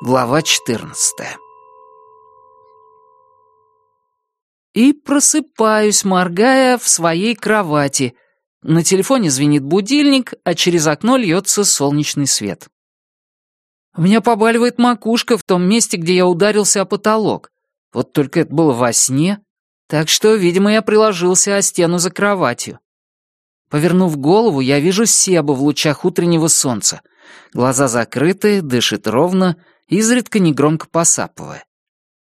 Глава 14 И просыпаюсь, моргая в своей кровати. На телефоне звенит будильник, а через окно льется солнечный свет. У меня побаливает макушка в том месте, где я ударился о потолок. Вот только это было во сне, так что, видимо, я приложился о стену за кроватью. Повернув голову, я вижу Себу в лучах утреннего солнца. Глаза закрыты, дышит ровно, изредка негромко посапывая.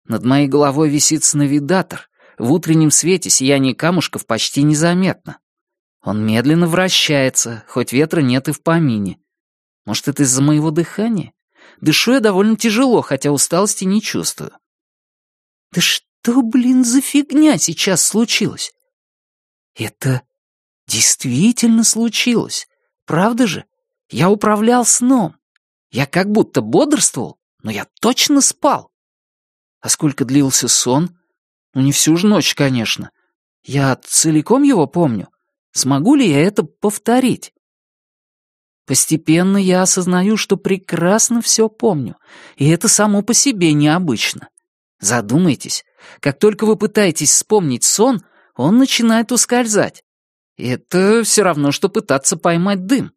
Над моей головой висит сновидатор. В утреннем свете сияние камушков почти незаметно. Он медленно вращается, хоть ветра нет и в помине. Может, это из-за моего дыхания? Дышу я довольно тяжело, хотя усталости не чувствую. Да что, блин, за фигня сейчас случилась? Это действительно случилось. Правда же? Я управлял сном. Я как будто бодрствовал, но я точно спал. А сколько длился сон? Ну, не всю же ночь, конечно. Я целиком его помню. Смогу ли я это повторить? Постепенно я осознаю, что прекрасно все помню, и это само по себе необычно. Задумайтесь, как только вы пытаетесь вспомнить сон, он начинает ускользать. Это все равно, что пытаться поймать дым.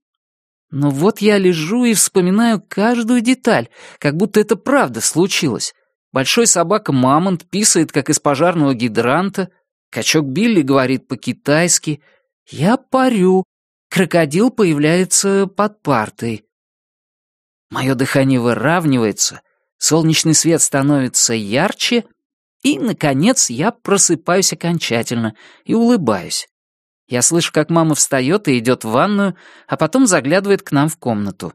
Но вот я лежу и вспоминаю каждую деталь, как будто это правда случилось. Большой собака Мамонт писает, как из пожарного гидранта, качок Билли говорит по-китайски, я парю, крокодил появляется под партой. Мое дыхание выравнивается, солнечный свет становится ярче, и, наконец, я просыпаюсь окончательно и улыбаюсь. Я слышу, как мама встает и идет в ванную, а потом заглядывает к нам в комнату.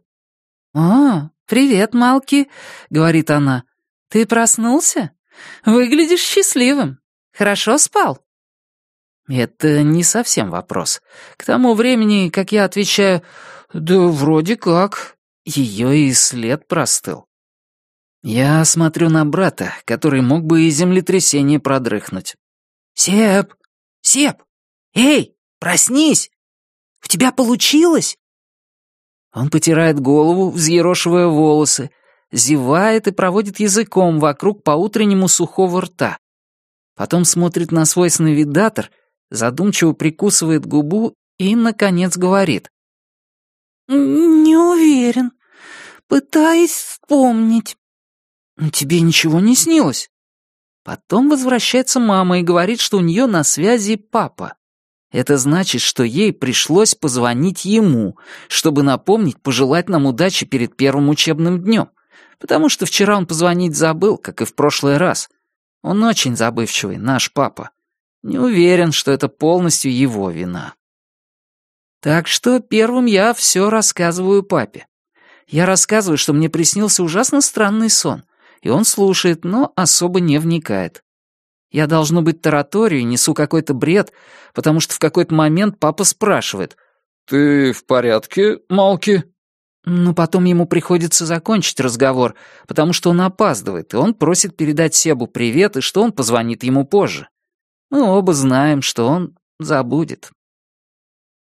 «О, привет, Малки», — говорит она. «Ты проснулся? Выглядишь счастливым. Хорошо спал?» Это не совсем вопрос. К тому времени, как я отвечаю «Да вроде как», ее и след простыл. Я смотрю на брата, который мог бы и землетрясение продрыхнуть. «Сеп! Сеп! Эй, проснись! У тебя получилось?» Он потирает голову, взъерошивая волосы, зевает и проводит языком вокруг по-утреннему сухого рта. Потом смотрит на свой сновидатор, задумчиво прикусывает губу и, наконец, говорит. «Не уверен. Пытаюсь вспомнить. «Тебе ничего не снилось?» Потом возвращается мама и говорит, что у нее на связи папа. Это значит, что ей пришлось позвонить ему, чтобы напомнить, пожелать нам удачи перед первым учебным днем, потому что вчера он позвонить забыл, как и в прошлый раз. Он очень забывчивый, наш папа. Не уверен, что это полностью его вина. Так что первым я все рассказываю папе. Я рассказываю, что мне приснился ужасно странный сон — и он слушает, но особо не вникает. Я, должно быть, тараторию несу какой-то бред, потому что в какой-то момент папа спрашивает. «Ты в порядке, Малки?» Но потом ему приходится закончить разговор, потому что он опаздывает, и он просит передать Себу привет и что он позвонит ему позже. Мы оба знаем, что он забудет.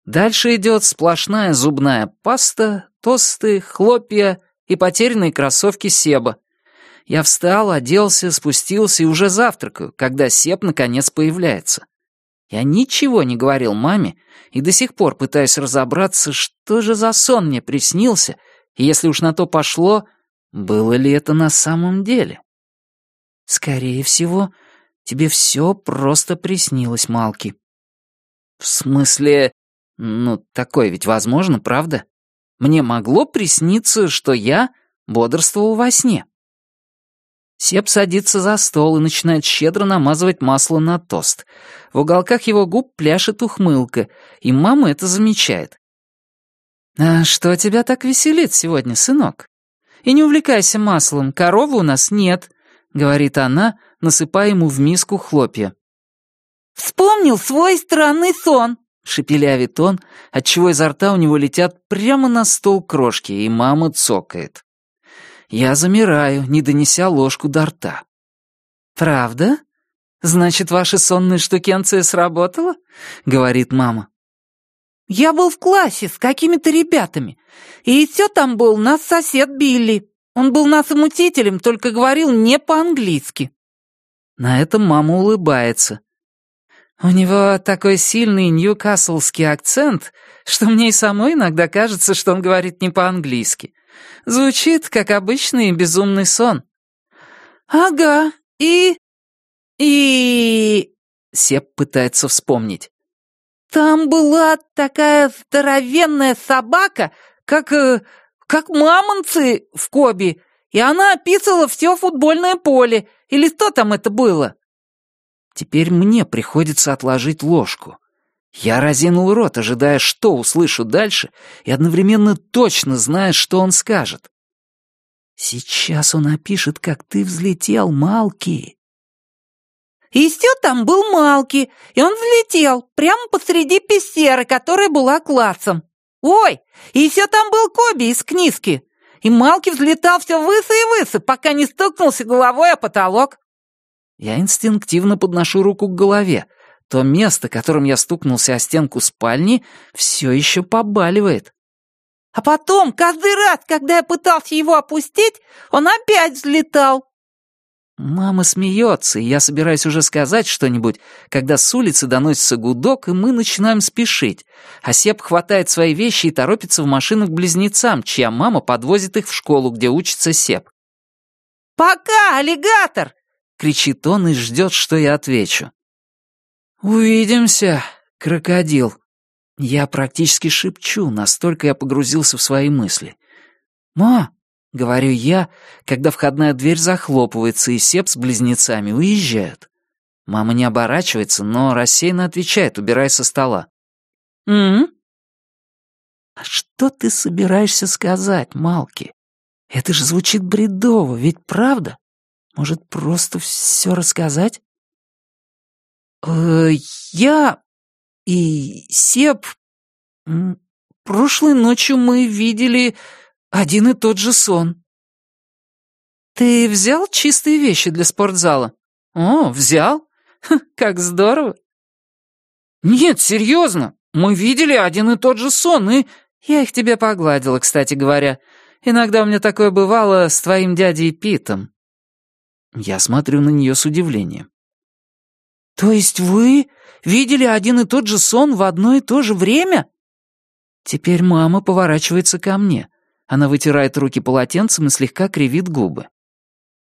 Дальше идет сплошная зубная паста, тосты, хлопья и потерянные кроссовки Себа, я встал, оделся, спустился и уже завтракаю, когда Сеп наконец появляется. Я ничего не говорил маме и до сих пор пытаюсь разобраться, что же за сон мне приснился, и если уж на то пошло, было ли это на самом деле. Скорее всего, тебе все просто приснилось, Малки. В смысле, ну, такое ведь возможно, правда? Мне могло присниться, что я бодрствовал во сне. Сеп садится за стол и начинает щедро намазывать масло на тост. В уголках его губ пляшет ухмылка, и мама это замечает. «А что тебя так веселит сегодня, сынок? И не увлекайся маслом, коровы у нас нет», — говорит она, насыпая ему в миску хлопья. «Вспомнил свой странный сон», — шепелявит он, отчего изо рта у него летят прямо на стол крошки, и мама цокает. Я замираю, не донеся ложку до рта. «Правда? Значит, ваша сонная штукенция сработала?» — говорит мама. «Я был в классе с какими-то ребятами, и все там был наш сосед Билли», Он был нашим учителем, только говорил не по-английски». На это мама улыбается. У него такой сильный ньюкаслский акцент, что мне и самой иногда кажется, что он говорит не по-английски. Звучит, как обычный безумный сон. «Ага, и... и...» Сеп пытается вспомнить. «Там была такая здоровенная собака, как... Э, как мамонцы в Коби, и она описывала все футбольное поле, или что там это было?» Теперь мне приходится отложить ложку. Я разинул рот, ожидая, что услышу дальше, и одновременно точно зная, что он скажет. «Сейчас он опишет, как ты взлетел, Малки». И все там был Малки, и он взлетел прямо посреди пещеры, которая была классом. Ой, и все там был Коби из книжки. И Малки взлетал все выше и выше, пока не стукнулся головой о потолок. Я инстинктивно подношу руку к голове. То место, которым я стукнулся о стенку спальни, все еще побаливает. А потом, каждый раз, когда я пытался его опустить, он опять взлетал. Мама смеется, и я собираюсь уже сказать что-нибудь, когда с улицы доносится гудок, и мы начинаем спешить. А Сеп хватает свои вещи и торопится в машину к близнецам, чья мама подвозит их в школу, где учится Сеп. «Пока, аллигатор!» — кричит он и ждет, что я отвечу. «Увидимся, крокодил». Я практически шепчу, настолько я погрузился в свои мысли. «Ма!» — говорю я, когда входная дверь захлопывается, и Сеп с близнецами уезжают. Мама не оборачивается, но рассеянно отвечает, убирая со стола. «М-м?» «А что ты собираешься сказать, Малки? Это же звучит бредово, ведь правда?» Может, просто все рассказать? Э, я и Сеп... Прошлой ночью мы видели один и тот же сон. Ты взял чистые вещи для спортзала? О, взял? Как здорово. Нет, серьезно. Мы видели один и тот же сон, и... Я их тебе погладила, кстати говоря. Иногда у меня такое бывало с твоим дядей Питом. Я смотрю на нее с удивлением. «То есть вы видели один и тот же сон в одно и то же время?» Теперь мама поворачивается ко мне. Она вытирает руки полотенцем и слегка кривит губы.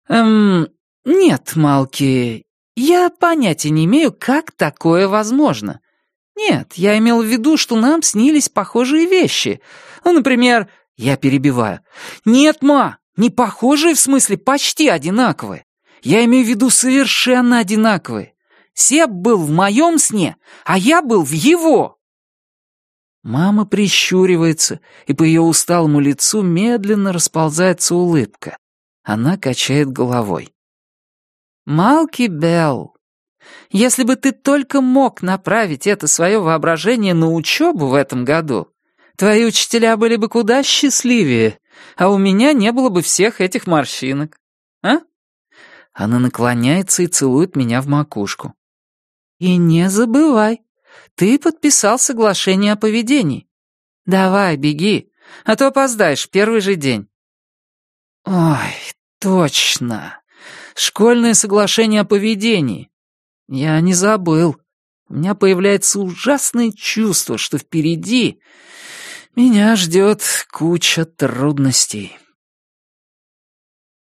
«Эм, нет, Малки, я понятия не имею, как такое возможно. Нет, я имел в виду, что нам снились похожие вещи. Ну, например, я перебиваю. Нет, ма, не похожие в смысле почти одинаковые. Я имею в виду совершенно одинаковые. Себ был в моем сне, а я был в его. Мама прищуривается, и по ее усталому лицу медленно расползается улыбка. Она качает головой. «Малки Белл, если бы ты только мог направить это свое воображение на учебу в этом году, твои учителя были бы куда счастливее, а у меня не было бы всех этих морщинок. А?» Она наклоняется и целует меня в макушку. «И не забывай, ты подписал соглашение о поведении. Давай, беги, а то опоздаешь первый же день». «Ой, точно. Школьное соглашение о поведении. Я не забыл. У меня появляется ужасное чувство, что впереди меня ждет куча трудностей».